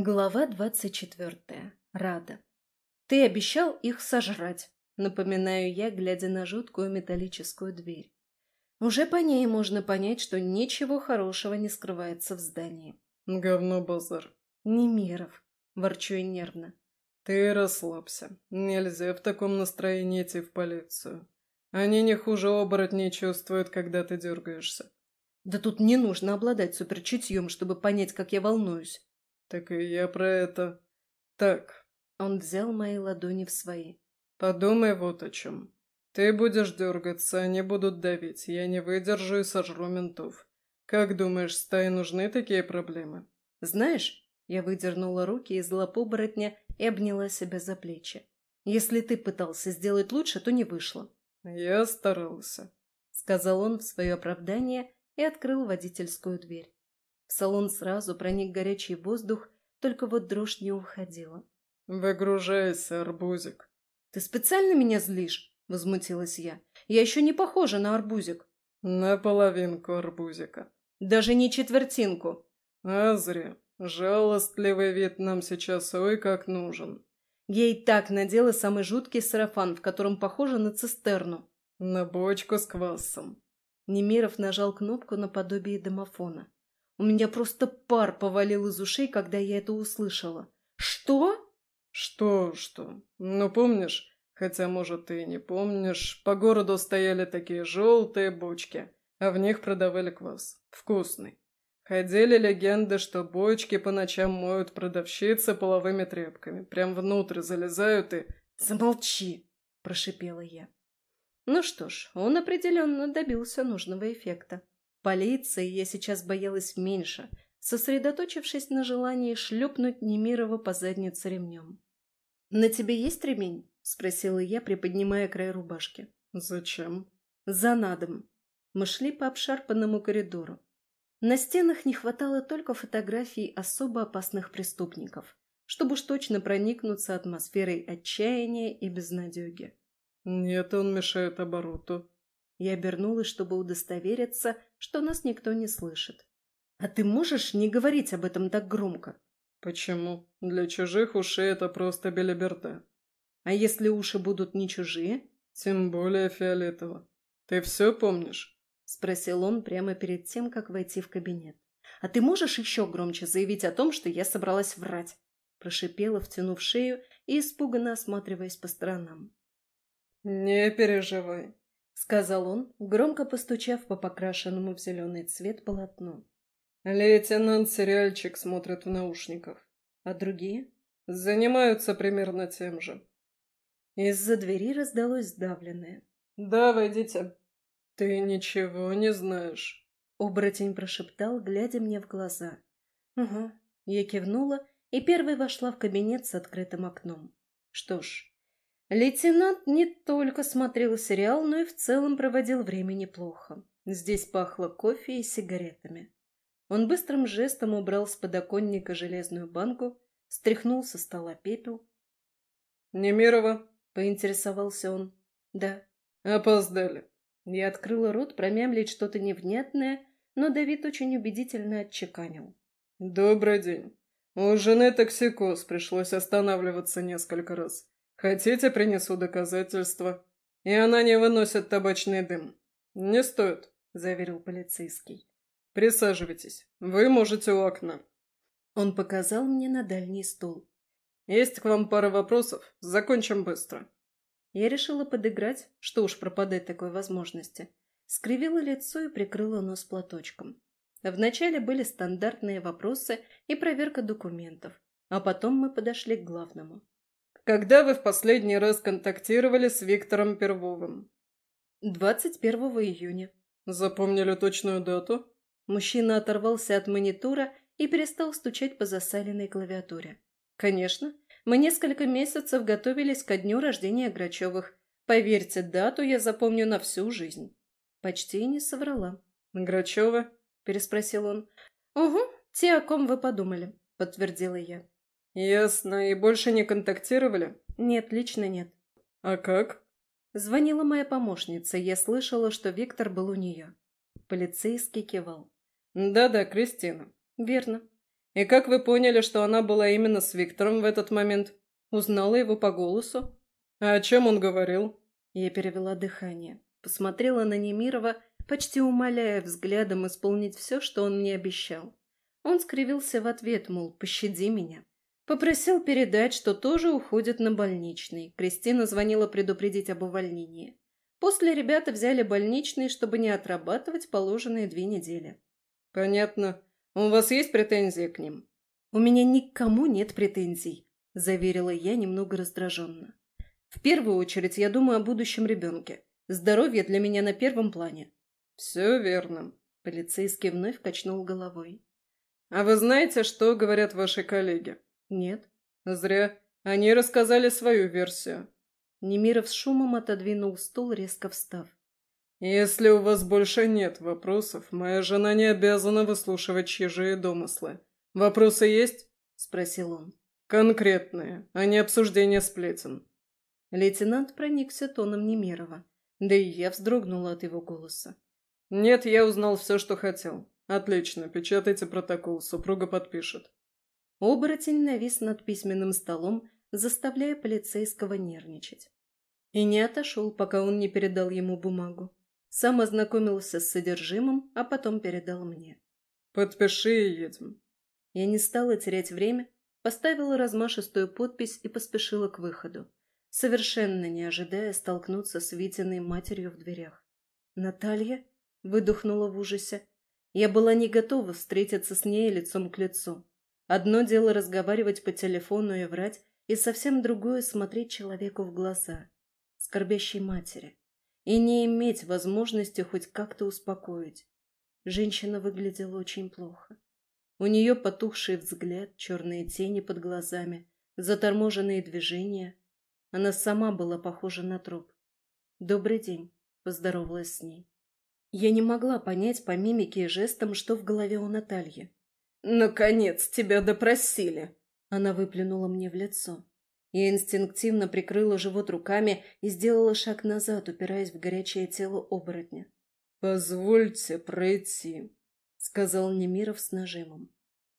Глава двадцать четвертая. Рада. «Ты обещал их сожрать», — напоминаю я, глядя на жуткую металлическую дверь. Уже по ней можно понять, что ничего хорошего не скрывается в здании. «Говно базар». «Немиров», — ворчу и нервно. «Ты расслабься. Нельзя в таком настроении идти в полицию. Они не хуже оборотней чувствуют, когда ты дергаешься». «Да тут не нужно обладать суперчутьем, чтобы понять, как я волнуюсь». «Так и я про это. Так». Он взял мои ладони в свои. «Подумай вот о чем. Ты будешь дергаться, они будут давить. Я не выдержу и сожру ментов. Как думаешь, стае нужны такие проблемы?» «Знаешь...» Я выдернула руки из лап оборотня и обняла себя за плечи. «Если ты пытался сделать лучше, то не вышло». «Я старался», — сказал он в свое оправдание и открыл водительскую дверь. В салон сразу проник горячий воздух, только вот дрожь не уходила. «Выгружайся, арбузик». «Ты специально меня злишь?» — возмутилась я. «Я еще не похожа на арбузик». «На половинку арбузика». «Даже не четвертинку». «А зря. Жалостливый вид нам сейчас ой как нужен. Я и так надела самый жуткий сарафан, в котором похоже на цистерну. На бочку с квасом. Немиров нажал кнопку наподобие домофона. У меня просто пар повалил из ушей, когда я это услышала. «Что?» «Что, что? Ну, помнишь, хотя, может, ты и не помнишь, по городу стояли такие желтые бочки, а в них продавали квас. Вкусный. Ходили легенды, что бочки по ночам моют продавщицы половыми тряпками. Прям внутрь залезают и... «Замолчи!» – прошипела я. Ну что ж, он определенно добился нужного эффекта. Полиции я сейчас боялась меньше, сосредоточившись на желании шлепнуть Немирова по заднице ремнем. «На тебе есть ремень?» – спросила я, приподнимая край рубашки. «Зачем?» «За надом». Мы шли по обшарпанному коридору. На стенах не хватало только фотографий особо опасных преступников, чтобы уж точно проникнуться атмосферой отчаяния и безнадеги. «Нет, он мешает обороту». Я обернулась, чтобы удостовериться, что нас никто не слышит. «А ты можешь не говорить об этом так громко?» «Почему? Для чужих ушей это просто белиберда». «А если уши будут не чужие?» «Тем более фиолетово. Ты все помнишь?» — спросил он прямо перед тем, как войти в кабинет. «А ты можешь еще громче заявить о том, что я собралась врать?» Прошипела, втянув шею и испуганно осматриваясь по сторонам. «Не переживай», — сказал он, громко постучав по покрашенному в зеленый цвет полотну. «Лейтенант сериальчик смотрит в наушниках. А другие?» «Занимаются примерно тем же». Из-за двери раздалось сдавленное. «Да, войдите». «Ты ничего не знаешь», — оборотень прошептал, глядя мне в глаза. «Угу». Я кивнула и первой вошла в кабинет с открытым окном. Что ж, лейтенант не только смотрел сериал, но и в целом проводил время неплохо. Здесь пахло кофе и сигаретами. Он быстрым жестом убрал с подоконника железную банку, стряхнул со стола пепел. «Немирова?» — поинтересовался он. «Да». «Опоздали». Я открыла рот промямлить что-то невнятное, но Давид очень убедительно отчеканил. «Добрый день. У жены токсикоз, пришлось останавливаться несколько раз. Хотите, принесу доказательства?» «И она не выносит табачный дым». «Не стоит», — заверил полицейский. «Присаживайтесь. Вы можете у окна». Он показал мне на дальний стул. «Есть к вам пара вопросов. Закончим быстро». Я решила подыграть, что уж пропадать такой возможности. Скривила лицо и прикрыла нос платочком. Вначале были стандартные вопросы и проверка документов, а потом мы подошли к главному. «Когда вы в последний раз контактировали с Виктором Первовым?» «21 июня». «Запомнили точную дату?» Мужчина оторвался от монитора и перестал стучать по засаленной клавиатуре. «Конечно, мы несколько месяцев готовились ко дню рождения Грачевых. Поверьте, дату я запомню на всю жизнь. Почти не соврала. «Грачева?» – переспросил он. «Угу, те, о ком вы подумали», – подтвердила я. «Ясно. И больше не контактировали?» «Нет, лично нет». «А как?» Звонила моя помощница. Я слышала, что Виктор был у нее. Полицейский кивал. «Да-да, Кристина». «Верно. И как вы поняли, что она была именно с Виктором в этот момент? Узнала его по голосу? А о чем он говорил? Я перевела дыхание, посмотрела на Немирова, почти умоляя взглядом исполнить все, что он мне обещал. Он скривился в ответ, мол, пощади меня. Попросил передать, что тоже уходит на больничный. Кристина звонила предупредить об увольнении. После ребята взяли больничный, чтобы не отрабатывать положенные две недели. «Понятно. У вас есть претензии к ним?» «У меня никому нет претензий», – заверила я немного раздраженно. «В первую очередь я думаю о будущем ребенке. Здоровье для меня на первом плане». «Все верно», – полицейский вновь качнул головой. «А вы знаете, что говорят ваши коллеги?» «Нет». «Зря. Они рассказали свою версию». Немиров с шумом отодвинул стул, резко встав. «Если у вас больше нет вопросов, моя жена не обязана выслушивать чужие домыслы. Вопросы есть?» – спросил он. «Конкретные, а не обсуждение сплетен». Лейтенант проникся тоном Немирова, да и я вздрогнула от его голоса. «Нет, я узнал все, что хотел. Отлично, печатайте протокол, супруга подпишет». Оборотень навис над письменным столом, заставляя полицейского нервничать. И не отошел, пока он не передал ему бумагу. Сам ознакомился с содержимым, а потом передал мне. «Подпиши и едем». Я не стала терять время, поставила размашистую подпись и поспешила к выходу, совершенно не ожидая столкнуться с Витиной матерью в дверях. «Наталья?» — выдохнула в ужасе. Я была не готова встретиться с ней лицом к лицу. Одно дело разговаривать по телефону и врать, и совсем другое смотреть человеку в глаза, скорбящей матери, и не иметь возможности хоть как-то успокоить. Женщина выглядела очень плохо. У нее потухший взгляд, черные тени под глазами, заторможенные движения. Она сама была похожа на труп. «Добрый день», — поздоровалась с ней. Я не могла понять по мимике и жестам, что в голове у Натальи. «Наконец тебя допросили!» Она выплюнула мне в лицо. Я инстинктивно прикрыла живот руками и сделала шаг назад, упираясь в горячее тело оборотня. «Позвольте пройти», — сказал Немиров с нажимом.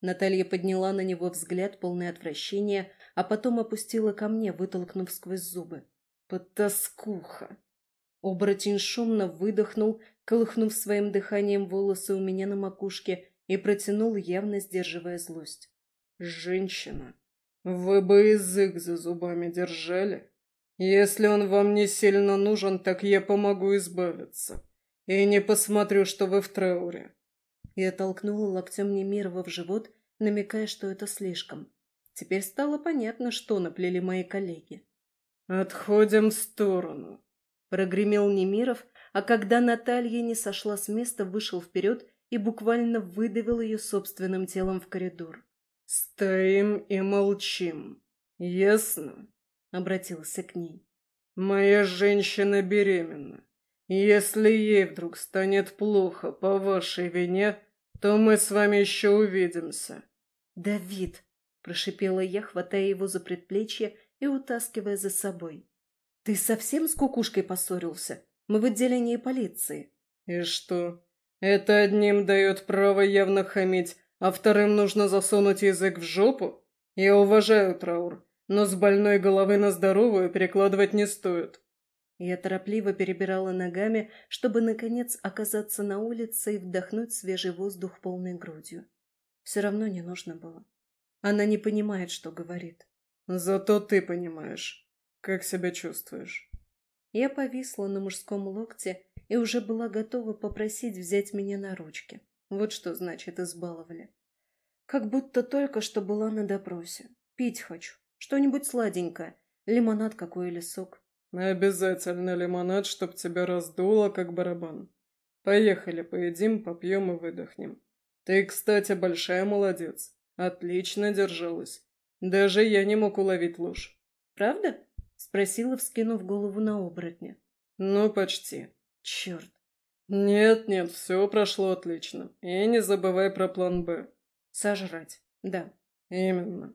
Наталья подняла на него взгляд, полный отвращения, а потом опустила ко мне, вытолкнув сквозь зубы. «Потаскуха!» Оборотень шумно выдохнул, колыхнув своим дыханием волосы у меня на макушке и протянул, явно сдерживая злость. «Женщина, вы бы язык за зубами держали. Если он вам не сильно нужен, так я помогу избавиться. И не посмотрю, что вы в трауре». Я толкнула локтем Немирова в живот, намекая, что это слишком. Теперь стало понятно, что наплели мои коллеги. «Отходим в сторону», — прогремел Немиров, а когда Наталья не сошла с места, вышел вперед и буквально выдавил ее собственным телом в коридор. «Стоим и молчим. Ясно?» — обратился к ней. «Моя женщина беременна. Если ей вдруг станет плохо по вашей вине, то мы с вами еще увидимся». «Давид!» — прошипела я, хватая его за предплечье и утаскивая за собой. «Ты совсем с кукушкой поссорился? Мы в отделении полиции». «И что, это одним дает право явно хамить, а вторым нужно засунуть язык в жопу? Я уважаю траур, но с больной головы на здоровую перекладывать не стоит. Я торопливо перебирала ногами, чтобы, наконец, оказаться на улице и вдохнуть свежий воздух полной грудью. Все равно не нужно было. Она не понимает, что говорит. Зато ты понимаешь. Как себя чувствуешь? Я повисла на мужском локте и уже была готова попросить взять меня на ручки. Вот что значит избаловали. Как будто только что была на допросе. Пить хочу. Что-нибудь сладенькое. Лимонад какой или сок. Обязательно лимонад, чтоб тебя раздуло, как барабан. Поехали, поедим, попьем и выдохнем. Ты, кстати, большая молодец. Отлично держалась. Даже я не мог уловить ложь. Правда? Спросила, вскинув голову на оборотня. Ну, почти. Черт. Нет-нет, все прошло отлично. И не забывай про план «Б». Сожрать. Да. Именно.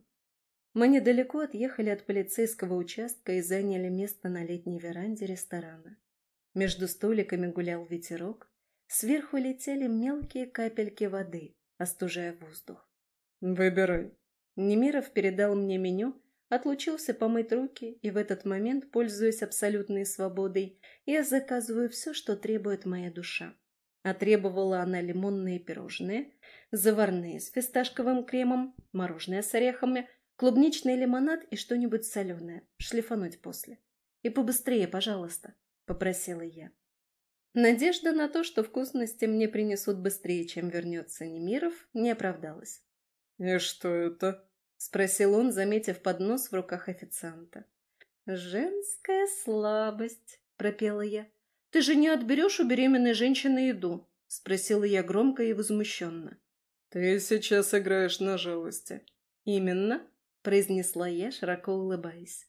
Мы недалеко отъехали от полицейского участка и заняли место на летней веранде ресторана. Между столиками гулял ветерок, сверху летели мелкие капельки воды, остужая воздух. Выбирай. Немиров передал мне меню, отлучился помыть руки, и в этот момент, пользуясь абсолютной свободой, я заказываю все, что требует моя душа. А требовала она лимонные пирожные, заварные с фисташковым кремом, мороженое с орехами, клубничный лимонад и что-нибудь соленое, шлифануть после. И побыстрее, пожалуйста, попросила я. Надежда на то, что вкусности мне принесут быстрее, чем вернется Немиров, не оправдалась. «И что это?» — спросил он, заметив поднос в руках официанта. «Женская слабость», — пропела я. «Ты же не отберешь у беременной женщины еду?» — спросила я громко и возмущенно. «Ты сейчас играешь на жалости». «Именно», — произнесла я, широко улыбаясь.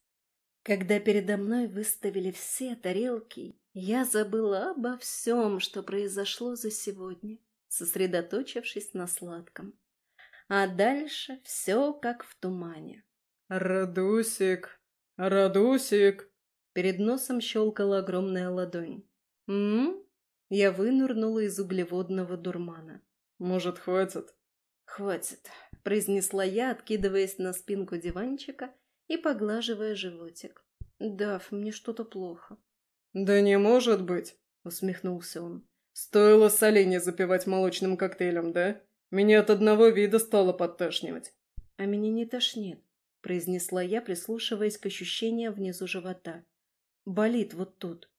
Когда передо мной выставили все тарелки, я забыла обо всем, что произошло за сегодня, сосредоточившись на сладком. А дальше все как в тумане. «Радусик! Радусик!» Перед носом щелкала огромная ладонь. «М?», Я вынырнула из углеводного дурмана. «Может, хватит?» «Хватит», — произнесла я, откидываясь на спинку диванчика и поглаживая животик. «Дав, мне что-то плохо». «Да не может быть», — усмехнулся он. «Стоило соленье запивать молочным коктейлем, да? Меня от одного вида стало подташнивать». «А меня не тошнит», — произнесла я, прислушиваясь к ощущениям внизу живота. «Болит вот тут».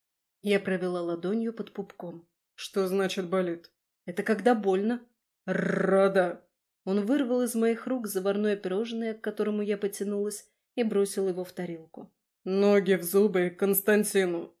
Я провела ладонью под пупком. «Что значит болит?» «Это когда больно». «Рада!» Он вырвал из моих рук заварное пирожное, к которому я потянулась, и бросил его в тарелку. «Ноги в зубы Константину!»